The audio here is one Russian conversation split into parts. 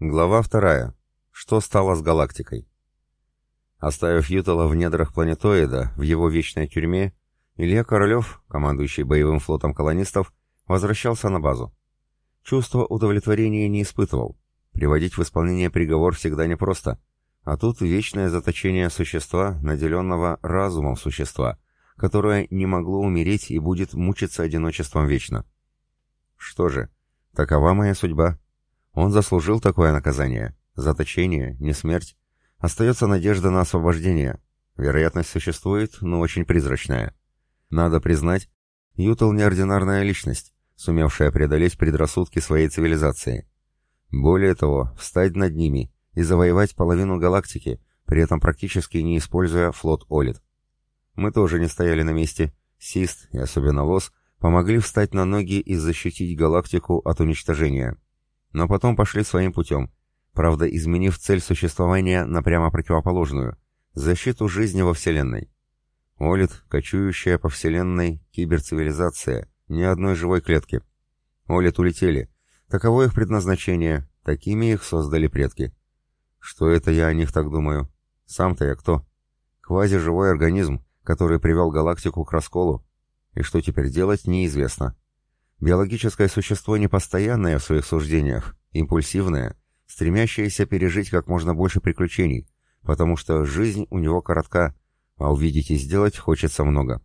Глава вторая. Что стало с галактикой? Оставив Ютала в недрах планетоида, в его вечной тюрьме, Илья Королев, командующий боевым флотом колонистов, возвращался на базу. Чувство удовлетворения не испытывал. Приводить в исполнение приговор всегда непросто. А тут вечное заточение существа, наделенного разумом существа, которое не могло умереть и будет мучиться одиночеством вечно. Что же, такова моя судьба. Он заслужил такое наказание. Заточение, не смерть. Остается надежда на освобождение. Вероятность существует, но очень призрачная. Надо признать, Ютл неординарная личность, сумевшая преодолеть предрассудки своей цивилизации. Более того, встать над ними и завоевать половину галактики, при этом практически не используя флот Олит. Мы тоже не стояли на месте. Сист и особенно Лос помогли встать на ноги и защитить галактику от уничтожения но потом пошли своим путем, правда изменив цель существования на прямо противоположную – защиту жизни во Вселенной. Олит, кочующая по Вселенной киберцивилизация, ни одной живой клетки. Олит улетели. Таково их предназначение, такими их создали предки. Что это я о них так думаю? Сам-то я кто? Квазиживой организм, который привел галактику к расколу. И что теперь делать, неизвестно. Биологическое существо непостоянное в своих суждениях, импульсивное, стремящееся пережить как можно больше приключений, потому что жизнь у него коротка, а увидеть и сделать хочется много.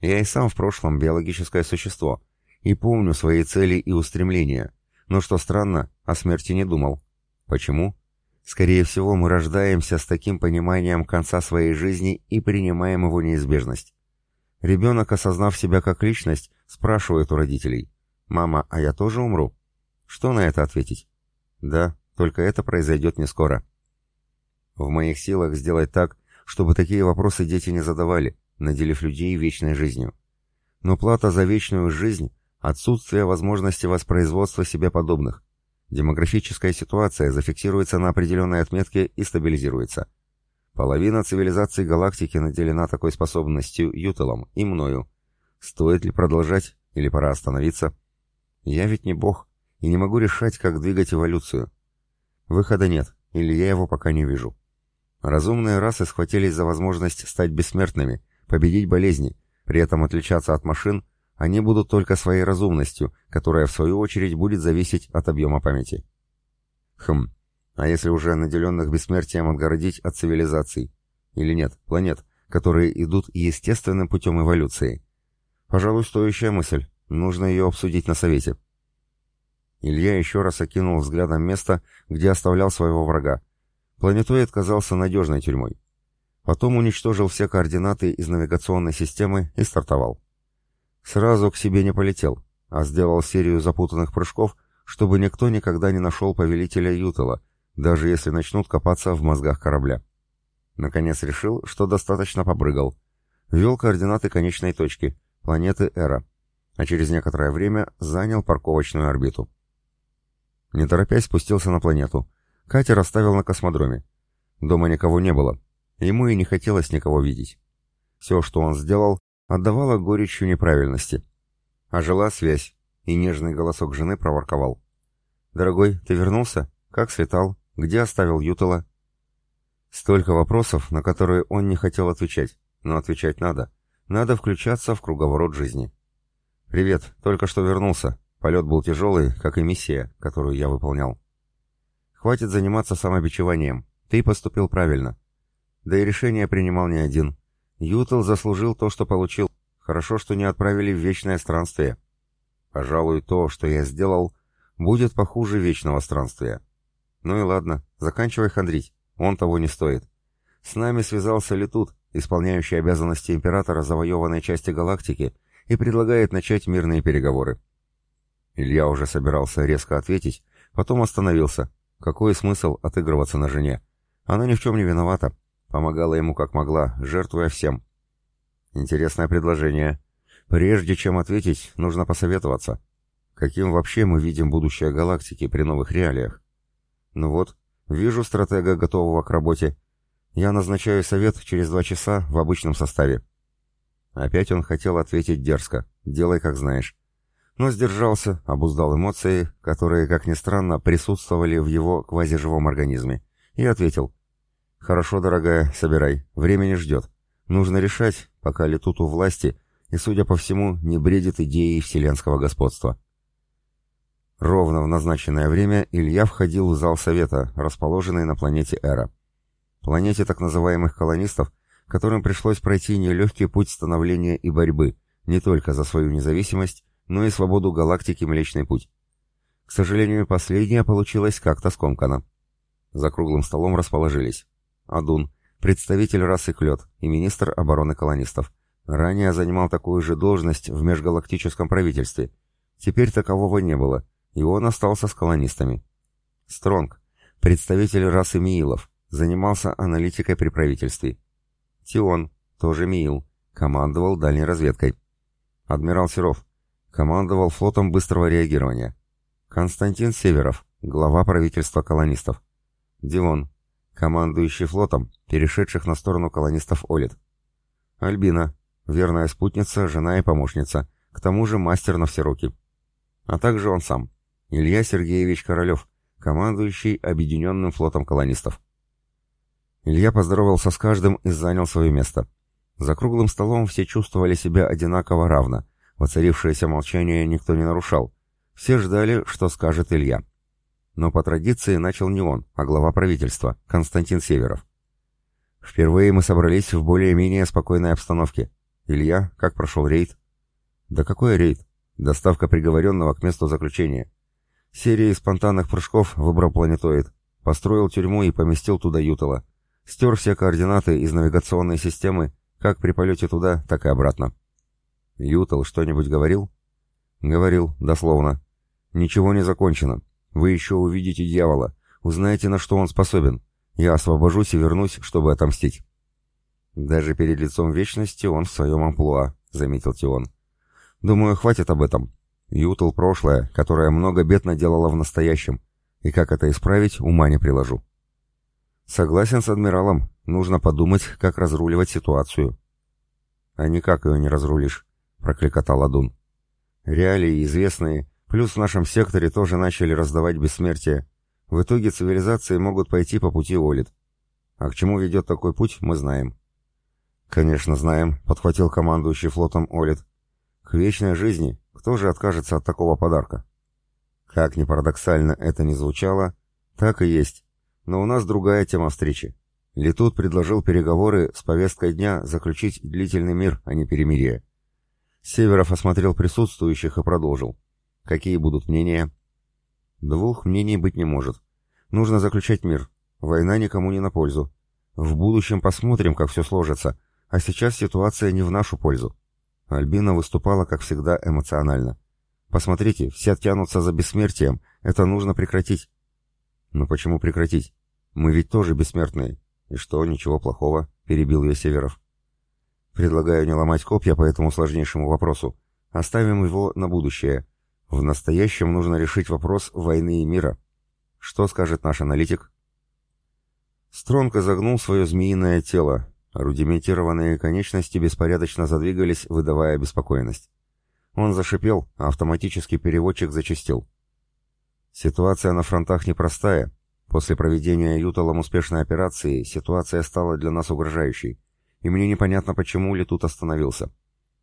Я и сам в прошлом биологическое существо, и помню свои цели и устремления, но что странно, о смерти не думал. Почему? Скорее всего, мы рождаемся с таким пониманием конца своей жизни и принимаем его неизбежность. Ребенок, осознав себя как личность, спрашивает у родителей, «Мама, а я тоже умру?» Что на это ответить? Да, только это произойдет не скоро. В моих силах сделать так, чтобы такие вопросы дети не задавали, наделив людей вечной жизнью. Но плата за вечную жизнь – отсутствие возможности воспроизводства себе подобных. Демографическая ситуация зафиксируется на определенной отметке и стабилизируется. Половина цивилизации галактики наделена такой способностью Ютелом и мною. Стоит ли продолжать или пора остановиться? Я ведь не бог и не могу решать, как двигать эволюцию. Выхода нет, или я его пока не вижу. Разумные расы схватились за возможность стать бессмертными, победить болезни, при этом отличаться от машин они будут только своей разумностью, которая в свою очередь будет зависеть от объема памяти. Хм, а если уже наделенных бессмертием отгородить от цивилизаций? Или нет, планет, которые идут естественным путем эволюции? Пожалуй, стоящая мысль. Нужно ее обсудить на совете. Илья еще раз окинул взглядом место, где оставлял своего врага. Планетоид казался надежной тюрьмой. Потом уничтожил все координаты из навигационной системы и стартовал. Сразу к себе не полетел, а сделал серию запутанных прыжков, чтобы никто никогда не нашел повелителя Ютела, даже если начнут копаться в мозгах корабля. Наконец решил, что достаточно побрыгал. Ввел координаты конечной точки, планеты Эра, а через некоторое время занял парковочную орбиту. Не торопясь спустился на планету. Катер оставил на космодроме. Дома никого не было. Ему и не хотелось никого видеть. Все, что он сделал, отдавало горечью неправильности. А жила связь, и нежный голосок жены проворковал. «Дорогой, ты вернулся? Как слетал? Где оставил Ютала? Столько вопросов, на которые он не хотел отвечать, но отвечать надо. Надо включаться в круговорот жизни. «Привет, только что вернулся. Полет был тяжелый, как и миссия, которую я выполнял. Хватит заниматься самобичеванием. Ты поступил правильно. Да и решение принимал не один. Ютл заслужил то, что получил. Хорошо, что не отправили в вечное странствие. Пожалуй, то, что я сделал, будет похуже вечного странствия. Ну и ладно, заканчивай хандрить, он того не стоит. С нами связался Летут, исполняющий обязанности императора завоеванной части галактики, и предлагает начать мирные переговоры. Илья уже собирался резко ответить, потом остановился. Какой смысл отыгрываться на жене? Она ни в чем не виновата. Помогала ему как могла, жертвуя всем. Интересное предложение. Прежде чем ответить, нужно посоветоваться. Каким вообще мы видим будущее галактики при новых реалиях? Ну вот, вижу стратега, готового к работе. Я назначаю совет через два часа в обычном составе. Опять он хотел ответить дерзко. Делай, как знаешь. но сдержался, обуздал эмоции, которые, как ни странно, присутствовали в его квазиживом организме, и ответил. «Хорошо, дорогая, собирай, время не ждет. Нужно решать, пока летут у власти, и, судя по всему, не бредит идеей вселенского господства». Ровно в назначенное время Илья входил в зал совета, расположенный на планете Эра. Планете так называемых колонистов, которым пришлось пройти нелегкий путь становления и борьбы, не только за свою независимость, но и свободу галактики Млечный Путь. К сожалению, последняя получилась как-то скомкана. За круглым столом расположились. Адун, представитель расы Клёд и министр обороны колонистов. Ранее занимал такую же должность в межгалактическом правительстве. Теперь такового не было, и он остался с колонистами. Стронг, представитель расы Миилов, занимался аналитикой при правительстве. Тион, тоже Миил, командовал дальней разведкой. Адмирал Серов, командовал флотом быстрого реагирования. Константин Северов, глава правительства колонистов. Дилон, командующий флотом, перешедших на сторону колонистов Олит. Альбина, верная спутница, жена и помощница, к тому же мастер на все руки. А также он сам, Илья Сергеевич Королев, командующий объединенным флотом колонистов. Илья поздоровался с каждым и занял свое место. За круглым столом все чувствовали себя одинаково равно, Воцарившееся молчание никто не нарушал. Все ждали, что скажет Илья. Но по традиции начал не он, а глава правительства, Константин Северов. Впервые мы собрались в более-менее спокойной обстановке. Илья, как прошел рейд? Да какой рейд? Доставка приговоренного к месту заключения. Серии спонтанных прыжков выбрал планетоид. Построил тюрьму и поместил туда Ютала. Стер все координаты из навигационной системы, как при полете туда, так и обратно. Ютал что-нибудь говорил? Говорил, дословно. Ничего не закончено. Вы еще увидите дьявола. Узнаете, на что он способен. Я освобожусь и вернусь, чтобы отомстить. Даже перед лицом вечности он в своем амплуа, заметил Тион. Думаю, хватит об этом. Ютал прошлое, которое много бед наделало в настоящем. И как это исправить, ума не приложу. Согласен с адмиралом. Нужно подумать, как разруливать ситуацию. А никак ее не разрулишь. — прокликотал Адун. «Реалии известные, плюс в нашем секторе тоже начали раздавать бессмертие. В итоге цивилизации могут пойти по пути Олит. А к чему ведет такой путь, мы знаем». «Конечно знаем», — подхватил командующий флотом Олит. «К вечной жизни кто же откажется от такого подарка?» Как ни парадоксально это ни звучало, так и есть. Но у нас другая тема встречи. Летут предложил переговоры с повесткой дня заключить длительный мир, а не перемирие. Северов осмотрел присутствующих и продолжил. Какие будут мнения? Двух мнений быть не может. Нужно заключать мир. Война никому не на пользу. В будущем посмотрим, как все сложится. А сейчас ситуация не в нашу пользу. Альбина выступала, как всегда, эмоционально. Посмотрите, все тянутся за бессмертием. Это нужно прекратить. Но почему прекратить? Мы ведь тоже бессмертные. И что, ничего плохого? Перебил ее Северов. Предлагаю не ломать копья по этому сложнейшему вопросу. Оставим его на будущее. В настоящем нужно решить вопрос войны и мира. Что скажет наш аналитик? Стронг изогнул свое змеиное тело. Рудиментированные конечности беспорядочно задвигались, выдавая обеспокоенность. Он зашипел, а автоматический переводчик зачастил. Ситуация на фронтах непростая. После проведения Юталом успешной операции ситуация стала для нас угрожающей и мне непонятно, почему Летут остановился.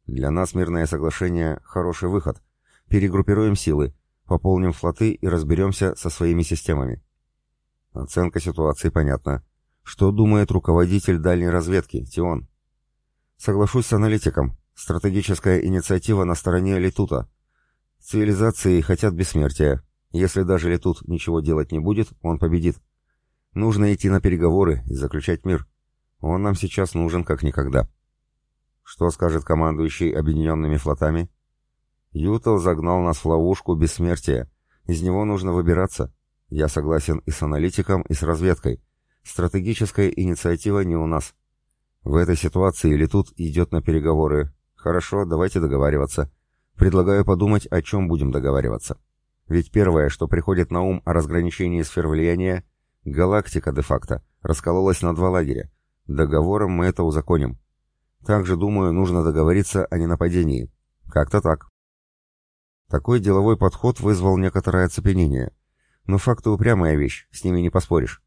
Для нас мирное соглашение — хороший выход. Перегруппируем силы, пополним флоты и разберемся со своими системами. Оценка ситуации понятна. Что думает руководитель дальней разведки, Тион? Соглашусь с аналитиком. Стратегическая инициатива на стороне Летута. Цивилизации хотят бессмертия. Если даже Летут ничего делать не будет, он победит. Нужно идти на переговоры и заключать мир. Он нам сейчас нужен как никогда. Что скажет командующий объединенными флотами? Ютал загнал нас в ловушку бессмертия. Из него нужно выбираться. Я согласен и с аналитиком, и с разведкой. Стратегическая инициатива не у нас. В этой ситуации или тут идет на переговоры. Хорошо, давайте договариваться. Предлагаю подумать, о чем будем договариваться. Ведь первое, что приходит на ум о разграничении сфер влияния, галактика де-факто раскололась на два лагеря. Договором мы это узаконим. Также, думаю, нужно договориться о ненападении. Как-то так. Такой деловой подход вызвал некоторое оцепенение. Но факты упрямая вещь, с ними не поспоришь.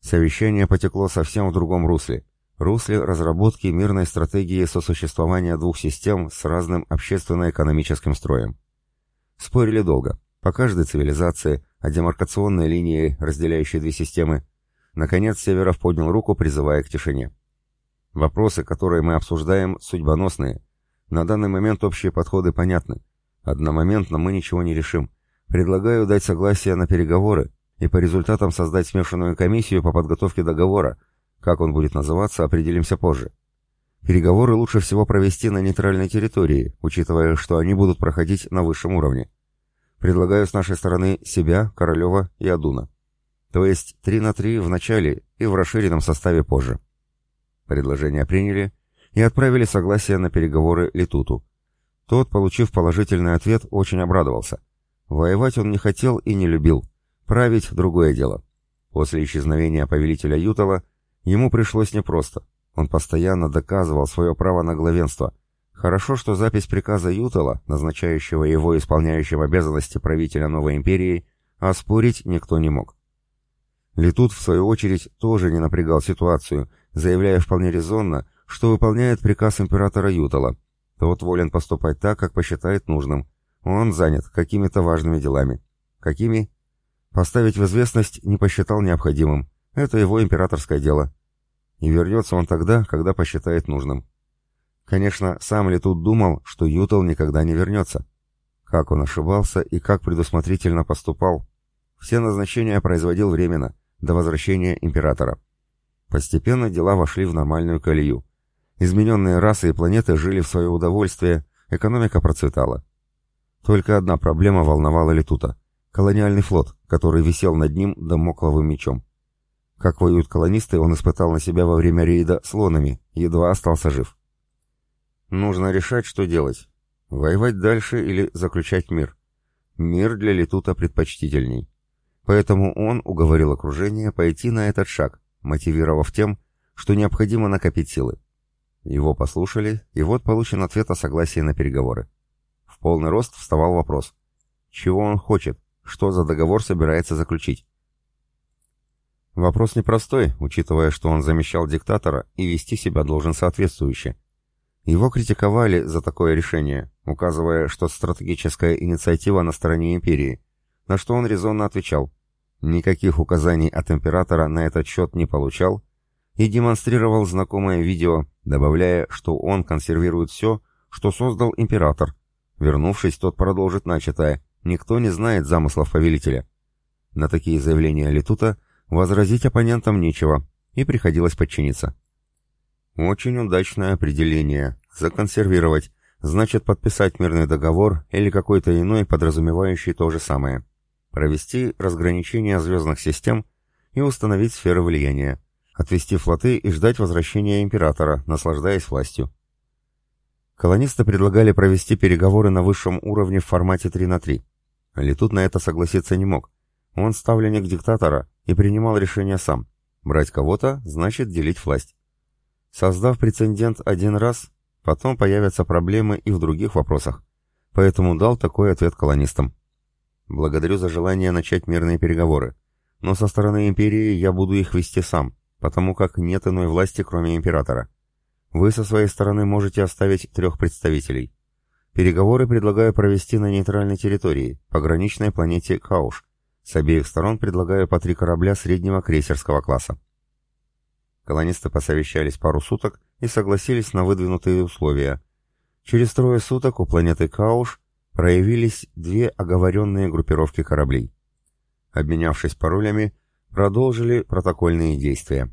Совещание потекло совсем в другом русле. Русле разработки мирной стратегии сосуществования двух систем с разным общественно-экономическим строем. Спорили долго, по каждой цивилизации, о демаркационной линии, разделяющей две системы. Наконец Северов поднял руку, призывая к тишине. Вопросы, которые мы обсуждаем, судьбоносные. На данный момент общие подходы понятны. Одномоментно мы ничего не решим. Предлагаю дать согласие на переговоры и по результатам создать смешанную комиссию по подготовке договора. Как он будет называться, определимся позже. Переговоры лучше всего провести на нейтральной территории, учитывая, что они будут проходить на высшем уровне. Предлагаю с нашей стороны себя, Королева и Адуна. То есть 3 на 3 в начале и в расширенном составе позже. Предложение приняли и отправили согласие на переговоры Летуту. Тот, получив положительный ответ, очень обрадовался. Воевать он не хотел и не любил. Править — другое дело. После исчезновения повелителя Ютала ему пришлось непросто. Он постоянно доказывал свое право на главенство. Хорошо, что запись приказа Ютала, назначающего его исполняющим обязанности правителя новой империи, оспорить никто не мог. Летут, в свою очередь, тоже не напрягал ситуацию, заявляя вполне резонно, что выполняет приказ императора Ютала. Тот волен поступать так, как посчитает нужным. Он занят какими-то важными делами. Какими? Поставить в известность не посчитал необходимым. Это его императорское дело. И вернется он тогда, когда посчитает нужным. Конечно, сам ли тут думал, что Ютал никогда не вернется? Как он ошибался и как предусмотрительно поступал. Все назначения производил временно, до возвращения императора. Постепенно дела вошли в нормальную колею. Измененные расы и планеты жили в свое удовольствие, экономика процветала. Только одна проблема волновала Летута — колониальный флот, который висел над ним домокловым мечом. Как воюют колонисты, он испытал на себя во время рейда слонами, едва остался жив. Нужно решать, что делать. Воевать дальше или заключать мир. Мир для Летута предпочтительней. Поэтому он уговорил окружение пойти на этот шаг, мотивировав тем, что необходимо накопить силы. Его послушали, и вот получен ответ о согласии на переговоры. В полный рост вставал вопрос. Чего он хочет? Что за договор собирается заключить? Вопрос непростой, учитывая, что он замещал диктатора и вести себя должен соответствующе. Его критиковали за такое решение, указывая, что стратегическая инициатива на стороне империи, на что он резонно отвечал. Никаких указаний от императора на этот счет не получал и демонстрировал знакомое видео, добавляя, что он консервирует все, что создал император. Вернувшись, тот продолжит начатое. Никто не знает замыслов повелителя. На такие заявления Летута возразить оппонентам нечего, и приходилось подчиниться. Очень удачное определение. Законсервировать значит подписать мирный договор или какой-то иной, подразумевающий то же самое. Провести разграничение звездных систем и установить сферы влияния отвести флоты и ждать возвращения императора, наслаждаясь властью. Колонисты предлагали провести переговоры на высшем уровне в формате 3 на 3. Летут на это согласиться не мог. Он ставленник диктатора и принимал решение сам. Брать кого-то значит делить власть. Создав прецедент один раз, потом появятся проблемы и в других вопросах. Поэтому дал такой ответ колонистам. Благодарю за желание начать мирные переговоры. Но со стороны империи я буду их вести сам потому как нет иной власти, кроме императора. Вы со своей стороны можете оставить трех представителей. Переговоры предлагаю провести на нейтральной территории, пограничной планете Кауш. С обеих сторон предлагаю по три корабля среднего крейсерского класса. Колонисты посовещались пару суток и согласились на выдвинутые условия. Через трое суток у планеты Кауш проявились две оговоренные группировки кораблей. Обменявшись паролями, продолжили протокольные действия.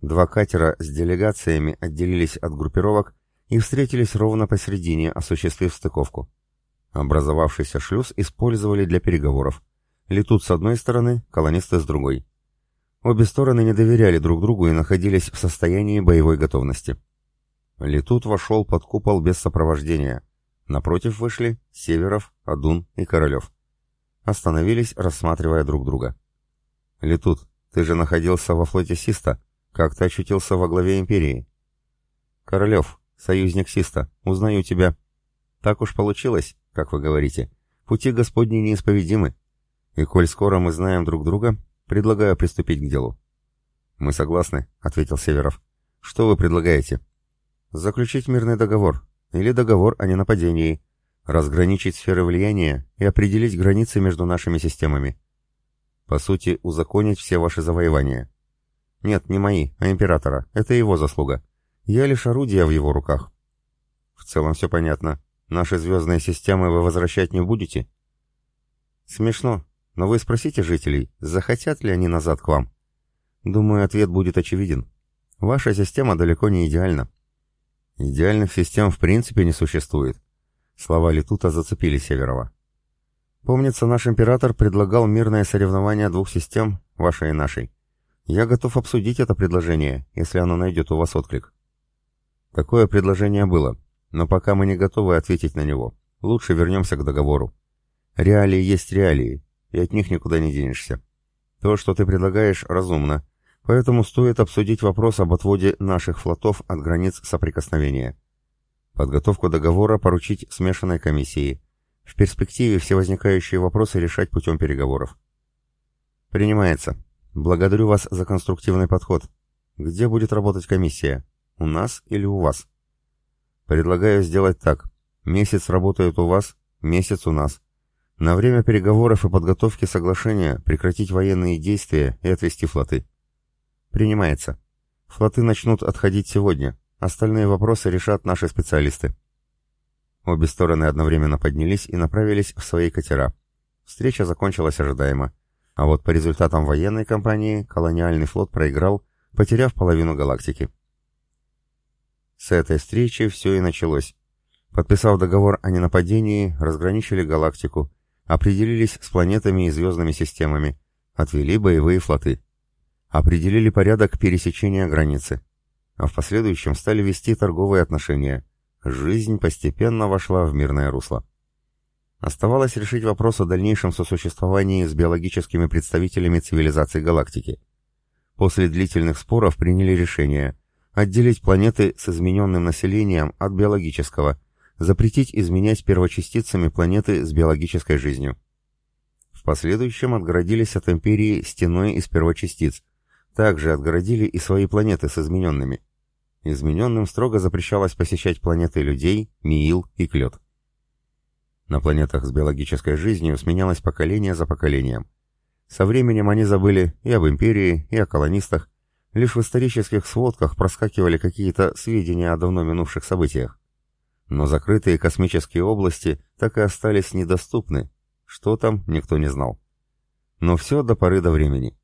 Два катера с делегациями отделились от группировок и встретились ровно посередине, осуществив стыковку. Образовавшийся шлюз использовали для переговоров. Летут с одной стороны, колонисты с другой. Обе стороны не доверяли друг другу и находились в состоянии боевой готовности. Летут вошел под купол без сопровождения. Напротив вышли Северов, Адун и Королев. Остановились, рассматривая друг друга. «Летут, ты же находился во флоте Систа. Как ты очутился во главе Империи?» «Королев, союзник Систа, узнаю тебя». «Так уж получилось, как вы говорите. Пути Господни неисповедимы. И коль скоро мы знаем друг друга, предлагаю приступить к делу». «Мы согласны», — ответил Северов. «Что вы предлагаете?» «Заключить мирный договор. Или договор о ненападении. Разграничить сферы влияния и определить границы между нашими системами. По сути, узаконить все ваши завоевания. Нет, не мои, а императора. Это его заслуга. Я лишь орудие в его руках. В целом все понятно. Наши звездные системы вы возвращать не будете? Смешно. Но вы спросите жителей, захотят ли они назад к вам. Думаю, ответ будет очевиден. Ваша система далеко не идеальна. Идеальных систем в принципе не существует. Слова Летута зацепили Северова. Помнится, наш император предлагал мирное соревнование двух систем, вашей и нашей. Я готов обсудить это предложение, если оно найдет у вас отклик. Такое предложение было, но пока мы не готовы ответить на него. Лучше вернемся к договору. Реалии есть реалии, и от них никуда не денешься. То, что ты предлагаешь, разумно, поэтому стоит обсудить вопрос об отводе наших флотов от границ соприкосновения. Подготовку договора поручить смешанной комиссии. В перспективе все возникающие вопросы решать путем переговоров. Принимается. Благодарю вас за конструктивный подход. Где будет работать комиссия? У нас или у вас? Предлагаю сделать так. Месяц работает у вас, месяц у нас. На время переговоров и подготовки соглашения прекратить военные действия и отвести флоты. Принимается. Флоты начнут отходить сегодня. Остальные вопросы решат наши специалисты. Обе стороны одновременно поднялись и направились в свои катера. Встреча закончилась ожидаемо. А вот по результатам военной кампании колониальный флот проиграл, потеряв половину галактики. С этой встречи все и началось. Подписав договор о ненападении, разграничили галактику, определились с планетами и звездными системами, отвели боевые флоты. Определили порядок пересечения границы. А в последующем стали вести торговые отношения – Жизнь постепенно вошла в мирное русло. Оставалось решить вопрос о дальнейшем сосуществовании с биологическими представителями цивилизаций галактики. После длительных споров приняли решение отделить планеты с измененным населением от биологического, запретить изменять первочастицами планеты с биологической жизнью. В последующем отгородились от империи стеной из первочастиц, также отгородили и свои планеты с измененными – Измененным строго запрещалось посещать планеты людей, Миил и Клет. На планетах с биологической жизнью сменялось поколение за поколением. Со временем они забыли и об империи, и о колонистах. Лишь в исторических сводках проскакивали какие-то сведения о давно минувших событиях. Но закрытые космические области так и остались недоступны. Что там, никто не знал. Но все до поры до времени.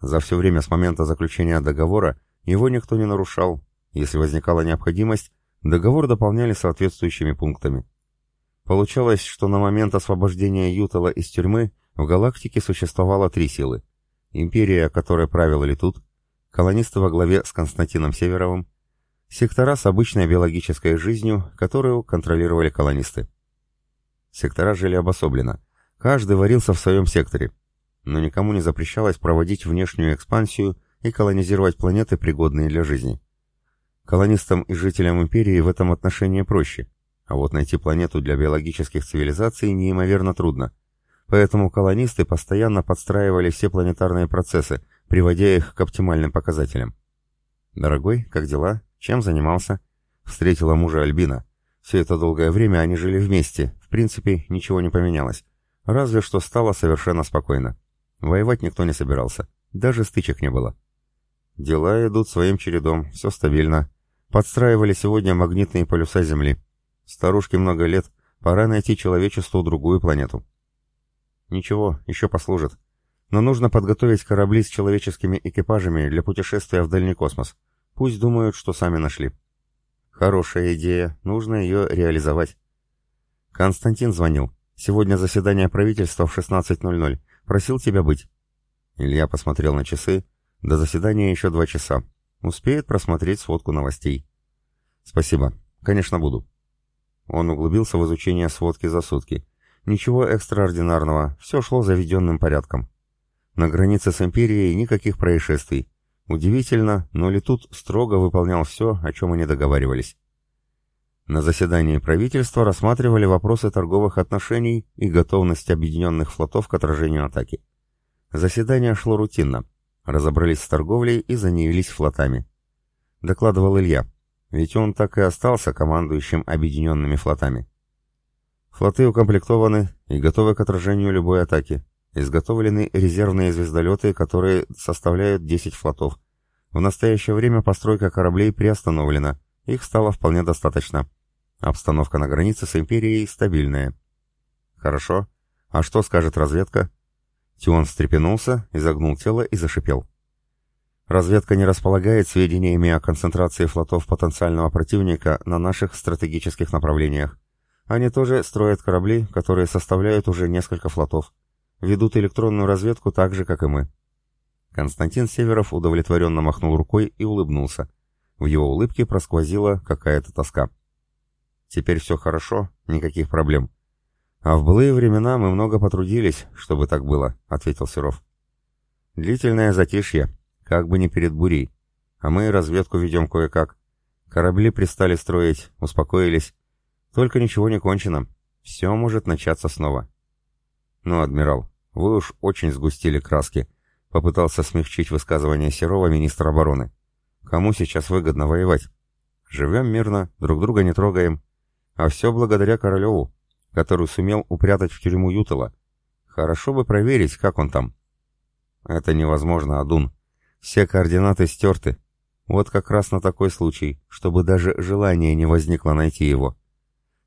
За все время с момента заключения договора его никто не нарушал, если возникала необходимость, договор дополняли соответствующими пунктами. Получалось, что на момент освобождения Ютала из тюрьмы в галактике существовало три силы. Империя, которой правила Летут, колонисты во главе с Константином Северовым, сектора с обычной биологической жизнью, которую контролировали колонисты. Сектора жили обособленно. Каждый варился в своем секторе, но никому не запрещалось проводить внешнюю экспансию и колонизировать планеты, пригодные для жизни. Колонистам и жителям империи в этом отношении проще, а вот найти планету для биологических цивилизаций неимоверно трудно. Поэтому колонисты постоянно подстраивали все планетарные процессы, приводя их к оптимальным показателям. «Дорогой, как дела? Чем занимался?» Встретила мужа Альбина. Все это долгое время они жили вместе, в принципе, ничего не поменялось. Разве что стало совершенно спокойно. Воевать никто не собирался. Даже стычек не было. Дела идут своим чередом, все стабильно. Подстраивали сегодня магнитные полюса Земли. Старушке много лет, пора найти человечеству другую планету. Ничего, еще послужит. Но нужно подготовить корабли с человеческими экипажами для путешествия в дальний космос. Пусть думают, что сами нашли. Хорошая идея, нужно ее реализовать. Константин звонил. Сегодня заседание правительства в 16.00. Просил тебя быть. Илья посмотрел на часы. До заседания еще два часа. Успеет просмотреть сводку новостей. Спасибо. Конечно, буду. Он углубился в изучение сводки за сутки. Ничего экстраординарного, все шло заведенным порядком. На границе с Империей никаких происшествий. Удивительно, но Летут строго выполнял все, о чем они договаривались. На заседании правительства рассматривали вопросы торговых отношений и готовность объединенных флотов к отражению атаки. Заседание шло рутинно. Разобрались с торговлей и занялись флотами. Докладывал Илья, ведь он так и остался командующим объединенными флотами. Флоты укомплектованы и готовы к отражению любой атаки. Изготовлены резервные звездолеты, которые составляют 10 флотов. В настоящее время постройка кораблей приостановлена, их стало вполне достаточно. Обстановка на границе с Империей стабильная. Хорошо. А что скажет разведка? Тион встрепенулся, изогнул тело и зашипел. Разведка не располагает сведениями о концентрации флотов потенциального противника на наших стратегических направлениях. Они тоже строят корабли, которые составляют уже несколько флотов. Ведут электронную разведку так же, как и мы. Константин Северов удовлетворенно махнул рукой и улыбнулся. В его улыбке просквозила какая-то тоска. Теперь все хорошо, никаких проблем. А в былые времена мы много потрудились, чтобы так было, ответил Серов. Длительное затишье, как бы не перед бурей. А мы разведку ведем кое-как. Корабли пристали строить, успокоились. Только ничего не кончено. Все может начаться снова. Ну, адмирал, вы уж очень сгустили краски, попытался смягчить высказывание Серова министр обороны. Кому сейчас выгодно воевать? Живем мирно, друг друга не трогаем, а все благодаря Королеву, который сумел упрятать в тюрьму Ютала. Хорошо бы проверить, как он там. Это невозможно, Адун. Все координаты стерты. Вот как раз на такой случай, чтобы даже желания не возникло найти его.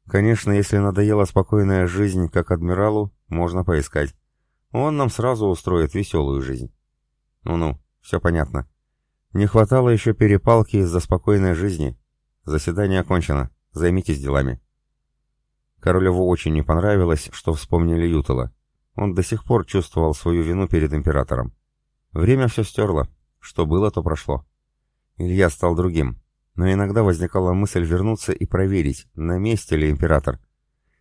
Конечно, если надоела спокойная жизнь, как адмиралу, можно поискать. Он нам сразу устроит веселую жизнь. Ну-ну, все понятно. Не хватало еще перепалки из-за спокойной жизни. Заседание окончено. Займитесь делами. Королеву очень не понравилось, что вспомнили Ютала. Он до сих пор чувствовал свою вину перед императором. Время все стерло. Что было, то прошло. Илья стал другим. Но иногда возникала мысль вернуться и проверить, на месте ли император.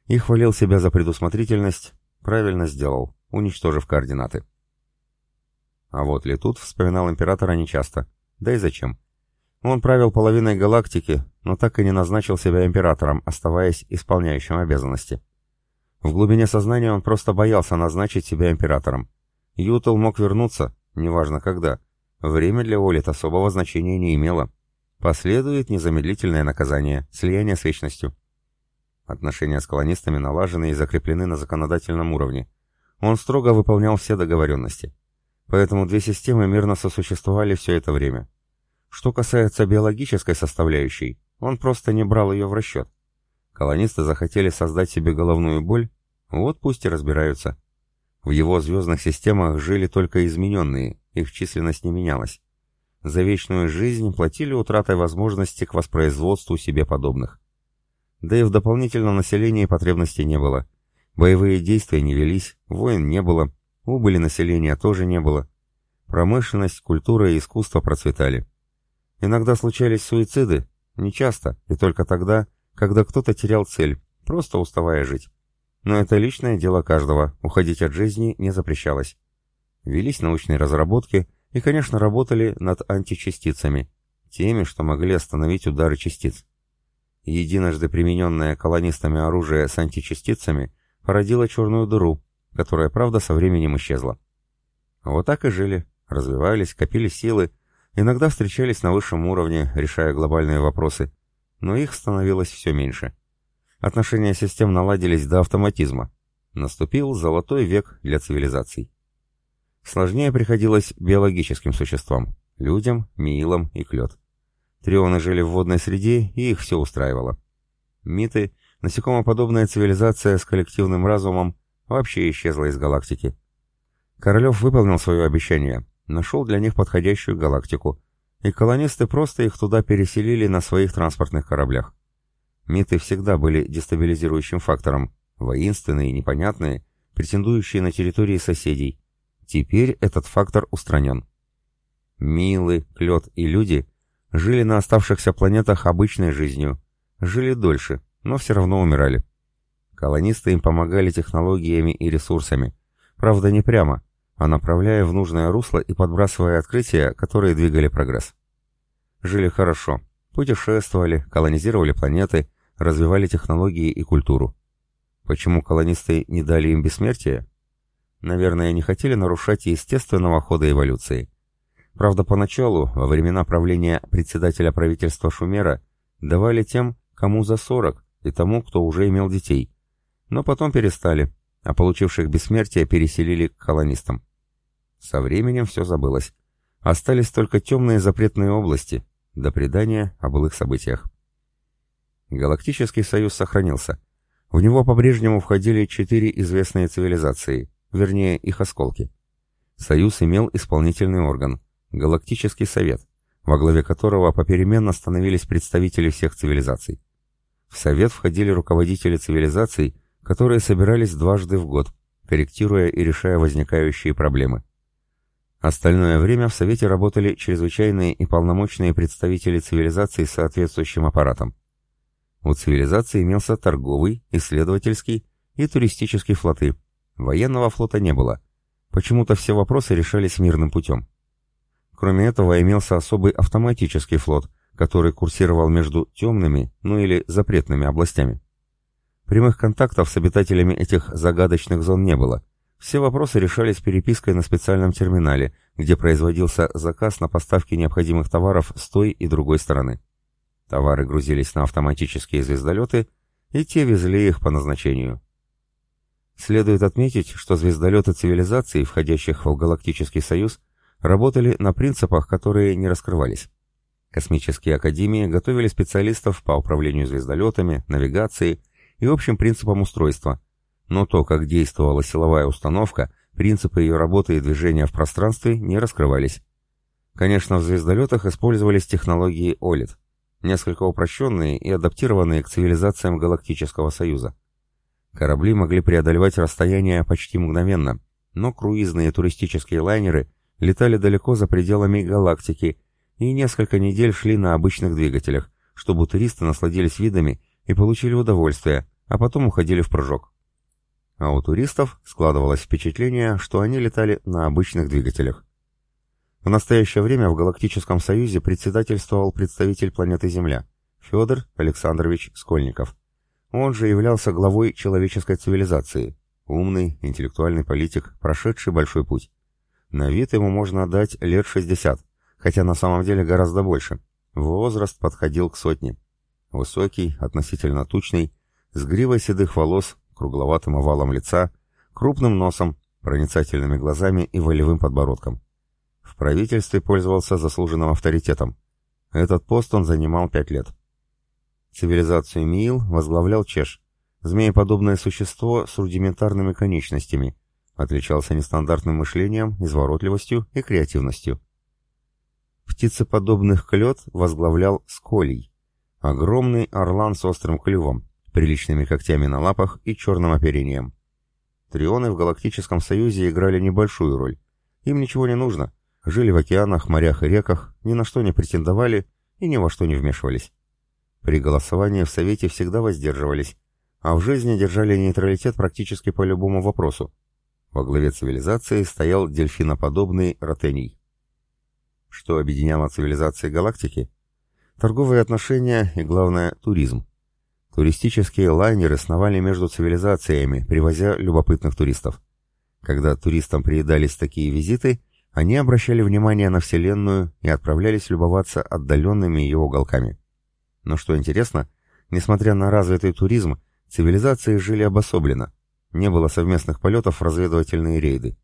И хвалил себя за предусмотрительность. Правильно сделал, уничтожив координаты. А вот Летут вспоминал императора нечасто. Да и зачем? Он правил половиной галактики, но так и не назначил себя императором, оставаясь исполняющим обязанности. В глубине сознания он просто боялся назначить себя императором. Ютл мог вернуться, неважно когда. Время для Олит особого значения не имело. Последует незамедлительное наказание, слияние с вечностью. Отношения с колонистами налажены и закреплены на законодательном уровне. Он строго выполнял все договоренности. Поэтому две системы мирно сосуществовали все это время. Что касается биологической составляющей, он просто не брал ее в расчет. Колонисты захотели создать себе головную боль, вот пусть и разбираются. В его звездных системах жили только измененные, их численность не менялась. За вечную жизнь платили утратой возможности к воспроизводству себе подобных. Да и в дополнительном населении потребностей не было. Боевые действия не велись, войн не было, убыли населения тоже не было. Промышленность, культура и искусство процветали. Иногда случались суициды, нечасто, и только тогда, когда кто-то терял цель, просто уставая жить. Но это личное дело каждого, уходить от жизни не запрещалось. Велись научные разработки и, конечно, работали над античастицами, теми, что могли остановить удары частиц. Единожды примененное колонистами оружие с античастицами породило черную дыру, которая, правда, со временем исчезла. Вот так и жили, развивались, копили силы, Иногда встречались на высшем уровне, решая глобальные вопросы, но их становилось все меньше. Отношения систем наладились до автоматизма. Наступил золотой век для цивилизаций. Сложнее приходилось биологическим существам – людям, миилам и клет. Трионы жили в водной среде, и их все устраивало. Миты, насекомоподобная цивилизация с коллективным разумом, вообще исчезла из галактики. Королев выполнил свое обещание – нашел для них подходящую галактику, и колонисты просто их туда переселили на своих транспортных кораблях. Миты всегда были дестабилизирующим фактором, воинственные и непонятные, претендующие на территории соседей. Теперь этот фактор устранен. Милы, Клет и люди жили на оставшихся планетах обычной жизнью, жили дольше, но все равно умирали. Колонисты им помогали технологиями и ресурсами, правда не прямо, а направляя в нужное русло и подбрасывая открытия, которые двигали прогресс. Жили хорошо, путешествовали, колонизировали планеты, развивали технологии и культуру. Почему колонисты не дали им бессмертие? Наверное, не хотели нарушать естественного хода эволюции. Правда, поначалу, во времена правления председателя правительства Шумера, давали тем, кому за 40, и тому, кто уже имел детей. Но потом перестали, а получивших бессмертие переселили к колонистам. Со временем все забылось. Остались только темные запретные области, до предания о былых событиях. Галактический союз сохранился. В него по-прежнему входили четыре известные цивилизации, вернее, их осколки. Союз имел исполнительный орган – Галактический совет, во главе которого попеременно становились представители всех цивилизаций. В совет входили руководители цивилизаций, которые собирались дважды в год, корректируя и решая возникающие проблемы. Остальное время в Совете работали чрезвычайные и полномочные представители цивилизаций с соответствующим аппаратом. У цивилизации имелся торговый, исследовательский и туристический флоты. Военного флота не было. Почему-то все вопросы решались мирным путем. Кроме этого, имелся особый автоматический флот, который курсировал между темными, ну или запретными областями. Прямых контактов с обитателями этих загадочных зон не было. Все вопросы решались перепиской на специальном терминале, где производился заказ на поставки необходимых товаров с той и другой стороны. Товары грузились на автоматические звездолеты, и те везли их по назначению. Следует отметить, что звездолеты цивилизаций, входящих в Галактический Союз, работали на принципах, которые не раскрывались. Космические академии готовили специалистов по управлению звездолетами, навигации и общим принципам устройства, но то, как действовала силовая установка, принципы ее работы и движения в пространстве не раскрывались. Конечно, в звездолетах использовались технологии OLED несколько упрощенные и адаптированные к цивилизациям Галактического Союза. Корабли могли преодолевать расстояние почти мгновенно, но круизные туристические лайнеры летали далеко за пределами галактики и несколько недель шли на обычных двигателях, чтобы туристы насладились видами и получили удовольствие, а потом уходили в прыжок. А у туристов складывалось впечатление, что они летали на обычных двигателях. В настоящее время в Галактическом Союзе председательствовал представитель планеты Земля, Федор Александрович Скольников. Он же являлся главой человеческой цивилизации, умный, интеллектуальный политик, прошедший большой путь. На вид ему можно дать лет 60, хотя на самом деле гораздо больше. Возраст подходил к сотне. Высокий, относительно тучный, с гривой седых волос, кругловатым овалом лица, крупным носом, проницательными глазами и волевым подбородком. В правительстве пользовался заслуженным авторитетом. Этот пост он занимал пять лет. Цивилизацию Миил возглавлял Чеш, змееподобное существо с рудиментарными конечностями, отличался нестандартным мышлением, изворотливостью и креативностью. Птицеподобных клет возглавлял Сколий, огромный орлан с острым клювом, приличными когтями на лапах и черным оперением. Трионы в Галактическом Союзе играли небольшую роль. Им ничего не нужно, жили в океанах, морях и реках, ни на что не претендовали и ни во что не вмешивались. При голосовании в Совете всегда воздерживались, а в жизни держали нейтралитет практически по любому вопросу. Во главе цивилизации стоял дельфиноподобный Ротений. Что объединяло цивилизации галактики? Торговые отношения и, главное, туризм. Туристические лайнеры сновали между цивилизациями, привозя любопытных туристов. Когда туристам приедались такие визиты – они обращали внимание на Вселенную и отправлялись любоваться отдаленными ее уголками. Но что интересно, несмотря на развитый туризм, цивилизации жили обособленно. Не было совместных полетов в разведывательные рейды.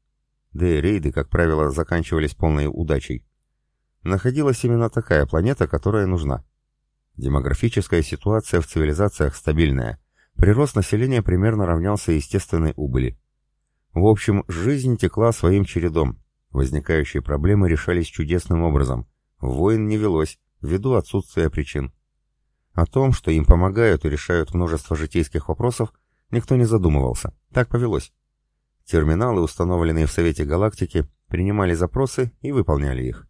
Да и рейды, как правило, заканчивались полной удачей. Находилась именно такая планета, которая нужна. Демографическая ситуация в цивилизациях стабильная. Прирост населения примерно равнялся естественной убыли. В общем, жизнь текла своим чередом, Возникающие проблемы решались чудесным образом. Войн не велось, ввиду отсутствия причин. О том, что им помогают и решают множество житейских вопросов, никто не задумывался. Так повелось. Терминалы, установленные в Совете Галактики, принимали запросы и выполняли их.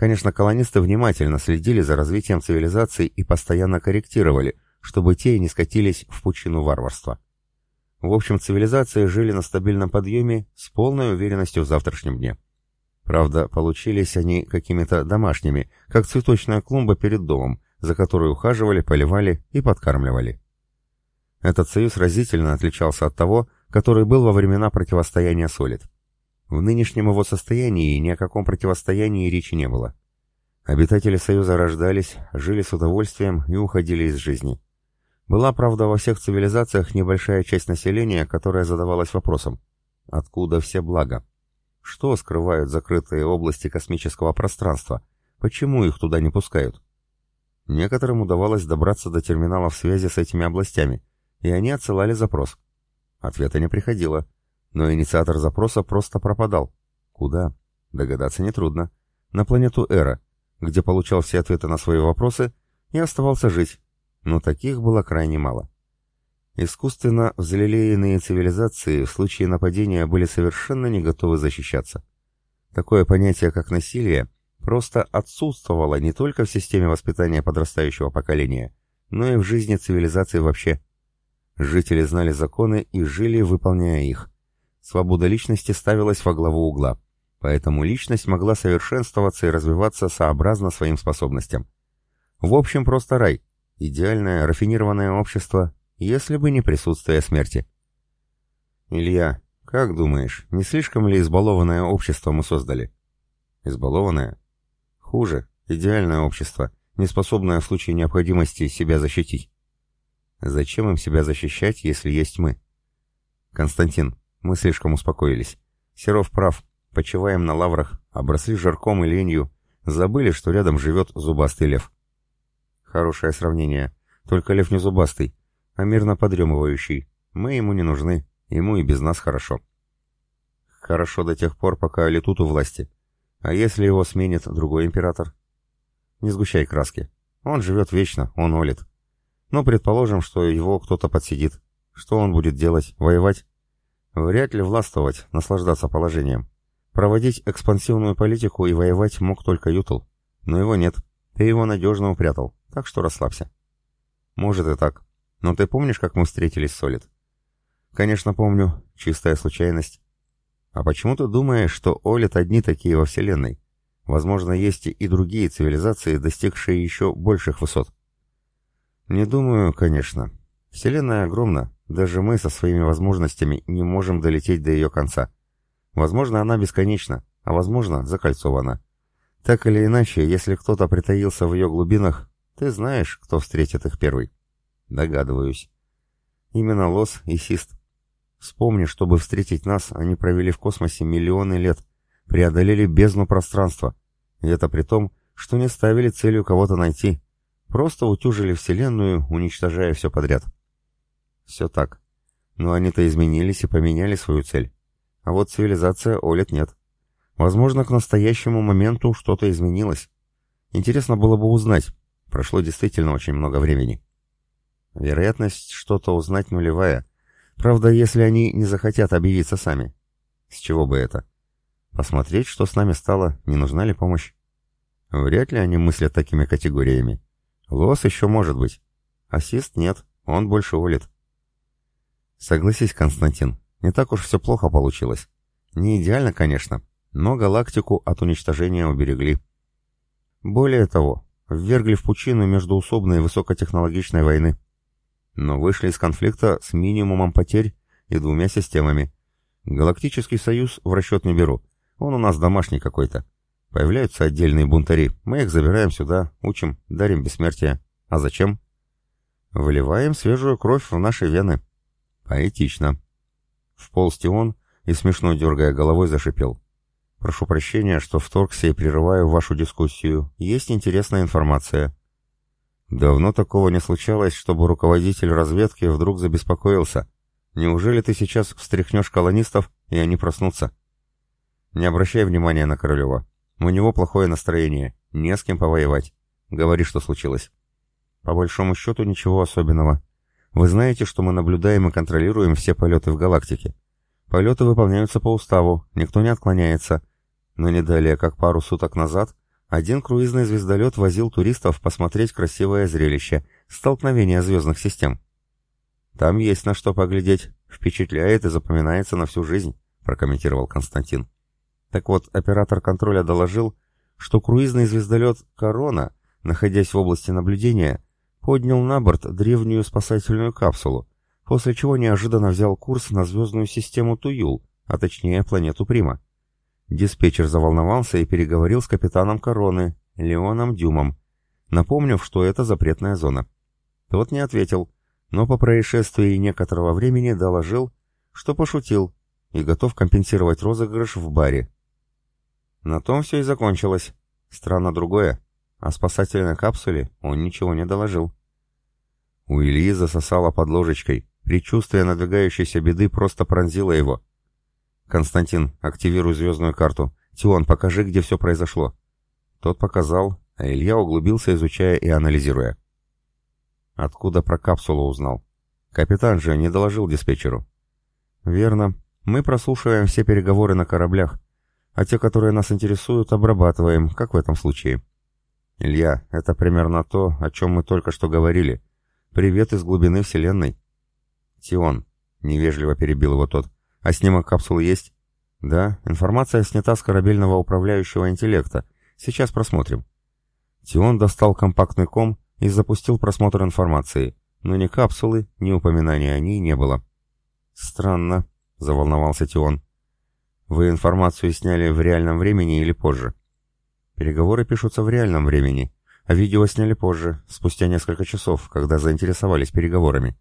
Конечно, колонисты внимательно следили за развитием цивилизации и постоянно корректировали, чтобы те не скатились в пучину варварства. В общем, цивилизации жили на стабильном подъеме с полной уверенностью в завтрашнем дне. Правда, получились они какими-то домашними, как цветочная клумба перед домом, за которой ухаживали, поливали и подкармливали. Этот союз разительно отличался от того, который был во времена противостояния Солид. В нынешнем его состоянии ни о каком противостоянии речи не было. Обитатели Союза рождались, жили с удовольствием и уходили из жизни. Была, правда, во всех цивилизациях небольшая часть населения, которая задавалась вопросом, откуда все блага? Что скрывают закрытые области космического пространства? Почему их туда не пускают? Некоторым удавалось добраться до терминалов связи с этими областями, и они отсылали запрос. Ответа не приходило, но инициатор запроса просто пропадал. Куда? Догадаться нетрудно. На планету Эра, где получал все ответы на свои вопросы и оставался жить, но таких было крайне мало. Искусственно взлелеянные цивилизации в случае нападения были совершенно не готовы защищаться. Такое понятие, как насилие, просто отсутствовало не только в системе воспитания подрастающего поколения, но и в жизни цивилизации вообще. Жители знали законы и жили, выполняя их. Свобода личности ставилась во главу угла, поэтому личность могла совершенствоваться и развиваться сообразно своим способностям. В общем, просто рай, идеальное, рафинированное общество, если бы не присутствие смерти. Илья, как думаешь, не слишком ли избалованное общество мы создали? Избалованное? Хуже, идеальное общество, не способное в случае необходимости себя защитить. Зачем им себя защищать, если есть мы? Константин, мы слишком успокоились. Серов прав, почиваем на лаврах, обросли жарком и ленью, забыли, что рядом живет зубастый лев. Хорошее сравнение. Только лев не зубастый, а мирно подремывающий. Мы ему не нужны, ему и без нас хорошо. Хорошо до тех пор, пока летут у власти. А если его сменит другой император? Не сгущай краски. Он живет вечно, он олит. Но предположим, что его кто-то подсидит. Что он будет делать? Воевать? Вряд ли властвовать, наслаждаться положением. Проводить экспансивную политику и воевать мог только Ютл. Но его нет. Ты его надежно упрятал, так что расслабься. Может и так. Но ты помнишь, как мы встретились с Солид? Конечно, помню. Чистая случайность. А почему ты думаешь, что Олит одни такие во Вселенной? Возможно, есть и другие цивилизации, достигшие еще больших высот. Не думаю, конечно. Вселенная огромна, даже мы со своими возможностями не можем долететь до ее конца. Возможно, она бесконечна, а возможно, закольцована. Так или иначе, если кто-то притаился в ее глубинах, ты знаешь, кто встретит их первый. Догадываюсь. Именно Лос и Сист. Вспомни, чтобы встретить нас, они провели в космосе миллионы лет, преодолели бездну пространства. И это при том, что не ставили целью кого-то найти, Просто утюжили Вселенную, уничтожая все подряд. Все так. Но они-то изменились и поменяли свою цель. А вот цивилизация Олет нет. Возможно, к настоящему моменту что-то изменилось. Интересно было бы узнать. Прошло действительно очень много времени. Вероятность что-то узнать нулевая. Правда, если они не захотят объявиться сами. С чего бы это? Посмотреть, что с нами стало, не нужна ли помощь. Вряд ли они мыслят такими категориями. Лос еще может быть. Ассист нет, он больше улит. Согласись, Константин, не так уж все плохо получилось. Не идеально, конечно, но галактику от уничтожения уберегли. Более того, ввергли в пучину междуусобной высокотехнологичной войны. Но вышли из конфликта с минимумом потерь и двумя системами. Галактический союз в расчет не беру, он у нас домашний какой-то. Появляются отдельные бунтари. Мы их забираем сюда, учим, дарим бессмертие. А зачем? Выливаем свежую кровь в наши вены. Поэтично. Вполз он и, смешно дергая головой, зашипел. Прошу прощения, что вторгся и прерываю вашу дискуссию. Есть интересная информация. Давно такого не случалось, чтобы руководитель разведки вдруг забеспокоился. Неужели ты сейчас встряхнешь колонистов, и они проснутся? Не обращай внимания на Королева. У него плохое настроение, не с кем повоевать. Говори, что случилось. По большому счету ничего особенного. Вы знаете, что мы наблюдаем и контролируем все полеты в галактике. Полеты выполняются по уставу, никто не отклоняется. Но не далее, как пару суток назад, один круизный звездолет возил туристов посмотреть красивое зрелище — столкновение звездных систем. «Там есть на что поглядеть, впечатляет и запоминается на всю жизнь», — прокомментировал Константин. Так вот, оператор контроля доложил, что круизный звездолет «Корона» находясь в области наблюдения, поднял на борт древнюю спасательную капсулу, после чего неожиданно взял курс на звездную систему Туюл, а точнее планету Прима. Диспетчер заволновался и переговорил с капитаном Короны, Леоном Дюмом, напомнив, что это запретная зона. Тот не ответил, но по происшествии некоторого времени доложил, что пошутил и готов компенсировать розыгрыш в баре. На том все и закончилось. Странно другое. О спасательной капсуле он ничего не доложил. У Ильи засосало под ложечкой. Предчувствие надвигающейся беды просто пронзило его. «Константин, активируй звездную карту. Тион, покажи, где все произошло». Тот показал, а Илья углубился, изучая и анализируя. Откуда про капсулу узнал? Капитан же не доложил диспетчеру. Верно. Мы прослушиваем все переговоры на кораблях, а те, которые нас интересуют, обрабатываем, как в этом случае. Илья, это примерно то, о чем мы только что говорили. Привет из глубины Вселенной. Тион, невежливо перебил его тот. А снимок капсулы есть? Да, информация снята с корабельного управляющего интеллекта. Сейчас просмотрим. Тион достал компактный ком и запустил просмотр информации, но ни капсулы, ни упоминания о ней не было. «Странно», — заволновался Тион. «Вы информацию сняли в реальном времени или позже?» «Переговоры пишутся в реальном времени, а видео сняли позже, спустя несколько часов, когда заинтересовались переговорами».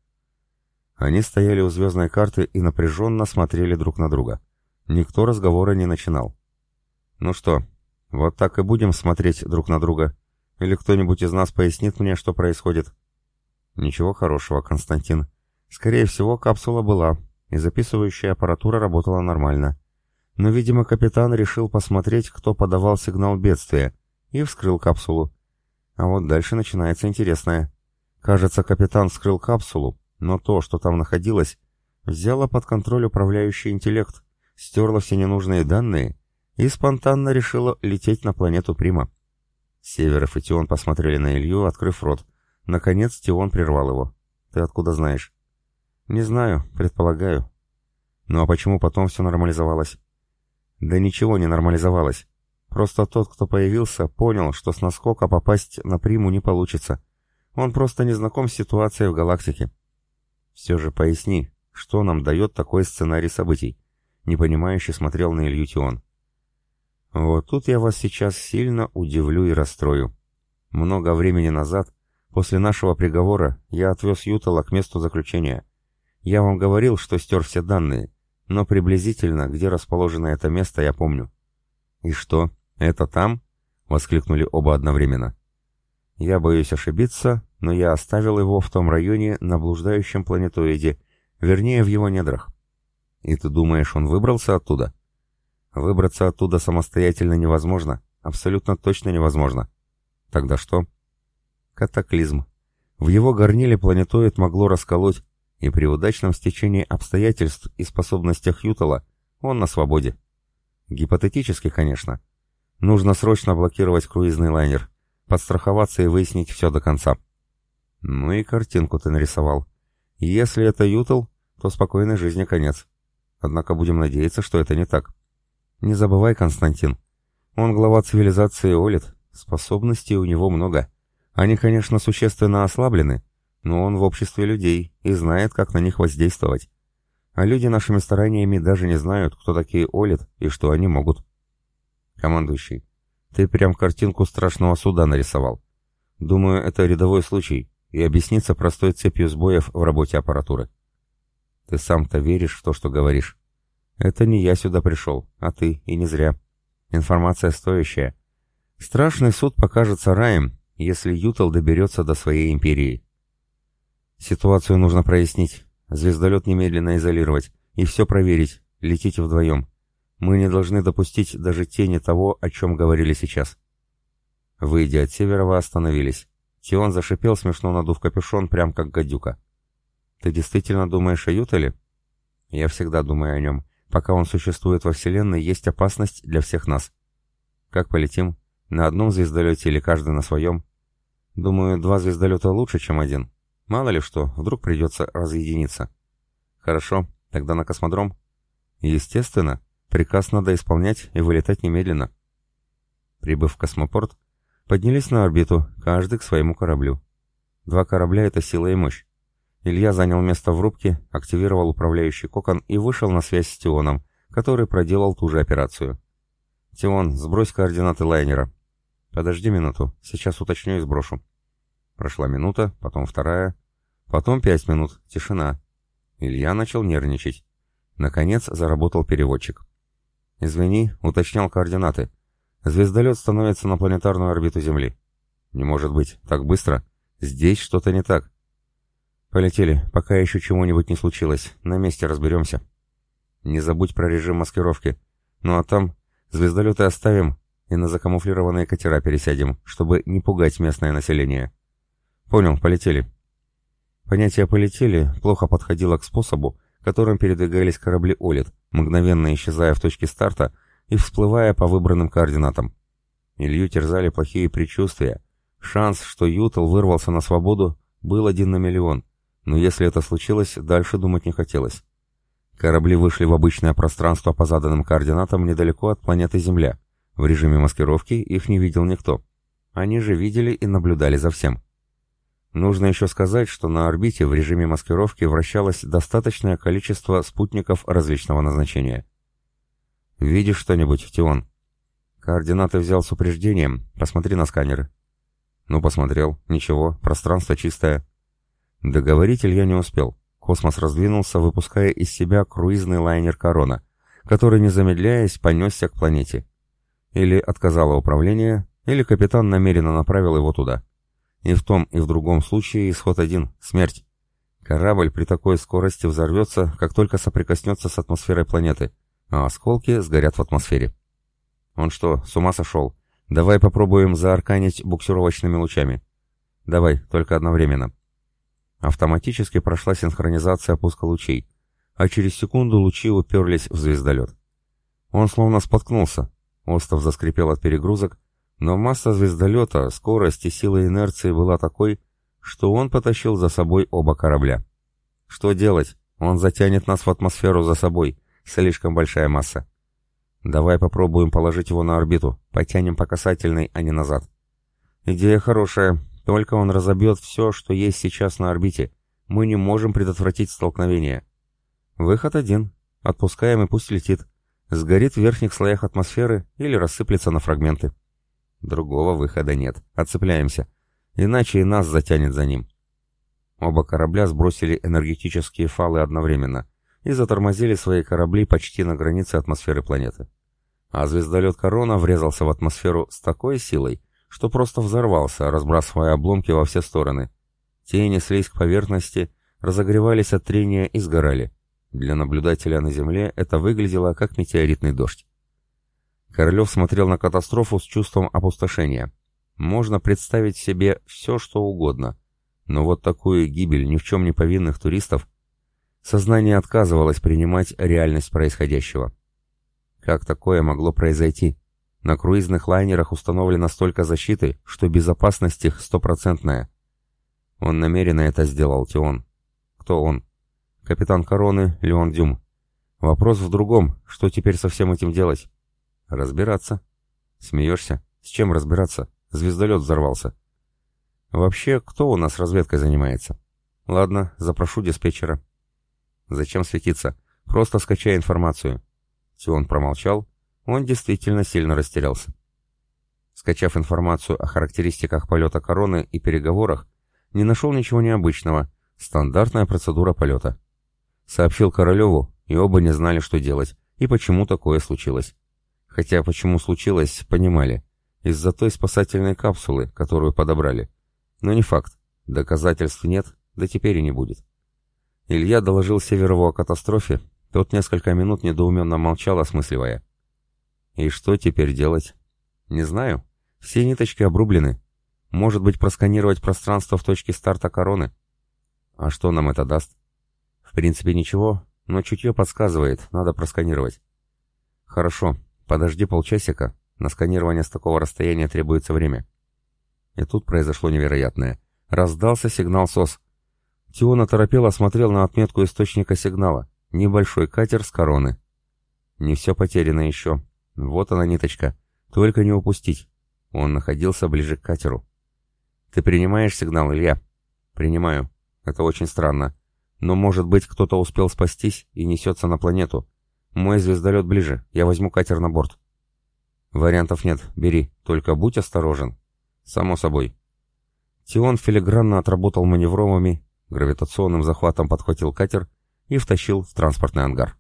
Они стояли у звездной карты и напряженно смотрели друг на друга. Никто разговора не начинал. «Ну что, вот так и будем смотреть друг на друга?» Или кто-нибудь из нас пояснит мне, что происходит?» «Ничего хорошего, Константин. Скорее всего, капсула была, и записывающая аппаратура работала нормально. Но, видимо, капитан решил посмотреть, кто подавал сигнал бедствия, и вскрыл капсулу. А вот дальше начинается интересное. Кажется, капитан вскрыл капсулу, но то, что там находилось, взяло под контроль управляющий интеллект, стерло все ненужные данные и спонтанно решило лететь на планету Прима. Северов и Тион посмотрели на Илью, открыв рот. Наконец Тион прервал его. «Ты откуда знаешь?» «Не знаю, предполагаю». «Ну а почему потом все нормализовалось?» «Да ничего не нормализовалось. Просто тот, кто появился, понял, что с наскока попасть на приму не получится. Он просто не знаком с ситуацией в галактике». «Все же поясни, что нам дает такой сценарий событий?» Непонимающе смотрел на Илью Тион. Вот тут я вас сейчас сильно удивлю и расстрою. Много времени назад, после нашего приговора, я отвез Ютала к месту заключения. Я вам говорил, что стер все данные, но приблизительно, где расположено это место, я помню. «И что, это там?» — воскликнули оба одновременно. «Я боюсь ошибиться, но я оставил его в том районе на блуждающем планетоиде, вернее, в его недрах. И ты думаешь, он выбрался оттуда?» Выбраться оттуда самостоятельно невозможно, абсолютно точно невозможно. Тогда что? Катаклизм. В его горниле планетоид могло расколоть, и при удачном стечении обстоятельств и способностях Ютала он на свободе. Гипотетически, конечно. Нужно срочно блокировать круизный лайнер, подстраховаться и выяснить все до конца. Ну и картинку ты нарисовал. Если это Ютал, то спокойной жизни конец. Однако будем надеяться, что это не так. Не забывай, Константин. Он глава цивилизации Олит, способностей у него много. Они, конечно, существенно ослаблены, но он в обществе людей и знает, как на них воздействовать. А люди нашими стараниями даже не знают, кто такие Олит и что они могут. Командующий, ты прям картинку страшного суда нарисовал. Думаю, это рядовой случай, и объяснится простой цепью сбоев в работе аппаратуры. Ты сам-то веришь в то, что говоришь? Это не я сюда пришел, а ты, и не зря. Информация стоящая. Страшный суд покажется раем, если Ютал доберется до своей империи. Ситуацию нужно прояснить, звездолет немедленно изолировать и все проверить, летите вдвоем. Мы не должны допустить даже тени того, о чем говорили сейчас. Выйдя от Северова, остановились. Тион зашипел, смешно надув капюшон, прям как гадюка. «Ты действительно думаешь о Ютале?» «Я всегда думаю о нем. Пока он существует во Вселенной, есть опасность для всех нас. Как полетим? На одном звездолете или каждый на своем? Думаю, два звездолета лучше, чем один. Мало ли что, вдруг придется разъединиться. Хорошо, тогда на космодром. Естественно, приказ надо исполнять и вылетать немедленно. Прибыв в космопорт, Поднялись на орбиту, каждый к своему кораблю. Два корабля — это сила и мощь. Илья занял место в рубке, активировал управляющий кокон и вышел на связь с Тионом, который проделал ту же операцию. «Тион, сбрось координаты лайнера». «Подожди минуту, сейчас уточню и сброшу». Прошла минута, потом вторая, потом пять минут, тишина. Илья начал нервничать. Наконец заработал переводчик. «Извини, уточнял координаты. Звездолет становится на планетарную орбиту Земли». «Не может быть, так быстро? Здесь что-то не так». «Полетели, пока еще чего-нибудь не случилось. На месте разберемся». «Не забудь про режим маскировки. Ну а там звездолеты оставим и на закамуфлированные катера пересядем, чтобы не пугать местное население». «Понял, полетели». Понятие «полетели» плохо подходило к способу, которым передвигались корабли «Олит», мгновенно исчезая в точке старта и всплывая по выбранным координатам. Илью терзали плохие предчувствия. Шанс, что Ютл вырвался на свободу, был один на миллион, но если это случилось, дальше думать не хотелось. Корабли вышли в обычное пространство по заданным координатам недалеко от планеты Земля. В режиме маскировки их не видел никто. Они же видели и наблюдали за всем. Нужно еще сказать, что на орбите в режиме маскировки вращалось достаточное количество спутников различного назначения. «Видишь что-нибудь, Тион?» «Координаты взял с упреждением. Посмотри на сканеры». «Ну, посмотрел. Ничего. Пространство чистое». Договорить Илья не успел. Космос раздвинулся, выпуская из себя круизный лайнер «Корона», который, не замедляясь, понесся к планете. Или отказало управление, или капитан намеренно направил его туда. И в том, и в другом случае исход один — смерть. Корабль при такой скорости взорвется, как только соприкоснется с атмосферой планеты, а осколки сгорят в атмосфере. Он что, с ума сошел? Давай попробуем заарканить буксировочными лучами. Давай, только одновременно. Автоматически прошла синхронизация пуска лучей, а через секунду лучи уперлись в звездолет. Он словно споткнулся. Остов заскрипел от перегрузок, но масса звездолета, скорость и сила инерции была такой, что он потащил за собой оба корабля. Что делать? Он затянет нас в атмосферу за собой. Слишком большая масса. Давай попробуем положить его на орбиту. Потянем по касательной, а не назад. Идея хорошая, только он разобьет все, что есть сейчас на орбите. Мы не можем предотвратить столкновение. Выход один. Отпускаем и пусть летит. Сгорит в верхних слоях атмосферы или рассыплется на фрагменты. Другого выхода нет. Отцепляемся. Иначе и нас затянет за ним. Оба корабля сбросили энергетические фалы одновременно и затормозили свои корабли почти на границе атмосферы планеты. А звездолет «Корона» врезался в атмосферу с такой силой, что просто взорвался, разбрасывая обломки во все стороны. Те неслись к поверхности, разогревались от трения и сгорали. Для наблюдателя на Земле это выглядело как метеоритный дождь. Королев смотрел на катастрофу с чувством опустошения. Можно представить себе все, что угодно, но вот такую гибель ни в чем не повинных туристов сознание отказывалось принимать реальность происходящего. Как такое могло произойти? На круизных лайнерах установлено столько защиты, что безопасность их стопроцентная. Он намеренно это сделал, Тион. Кто он? Капитан Короны Леон Дюм. Вопрос в другом, что теперь со всем этим делать? Разбираться. Смеешься? С чем разбираться? Звездолет взорвался. Вообще, кто у нас разведкой занимается? Ладно, запрошу диспетчера. Зачем светиться? Просто скачай информацию. Тион промолчал. Он действительно сильно растерялся. Скачав информацию о характеристиках полета короны и переговорах, не нашел ничего необычного. Стандартная процедура полета. Сообщил Королеву, и оба не знали, что делать, и почему такое случилось. Хотя почему случилось, понимали. Из-за той спасательной капсулы, которую подобрали. Но не факт. Доказательств нет, да теперь и не будет. Илья доложил Северову о катастрофе, тот несколько минут недоуменно молчал, осмысливая. «И что теперь делать?» «Не знаю. Все ниточки обрублены. Может быть, просканировать пространство в точке старта короны?» «А что нам это даст?» «В принципе, ничего, но чутье подсказывает, надо просканировать». «Хорошо, «Подожди полчасика. На сканирование с такого расстояния требуется время». И тут произошло невероятное. Раздался сигнал СОС. Тиона торопело смотрел на отметку источника сигнала. Небольшой катер с короны. Не все потеряно еще. Вот она ниточка. Только не упустить. Он находился ближе к катеру. «Ты принимаешь сигнал, Илья?» «Принимаю. Это очень странно. Но, может быть, кто-то успел спастись и несется на планету. Мой звездолет ближе. Я возьму катер на борт». «Вариантов нет. Бери. Только будь осторожен». «Само собой». Тион филигранно отработал маневровыми, гравитационным захватом подхватил катер и втащил в транспортный ангар.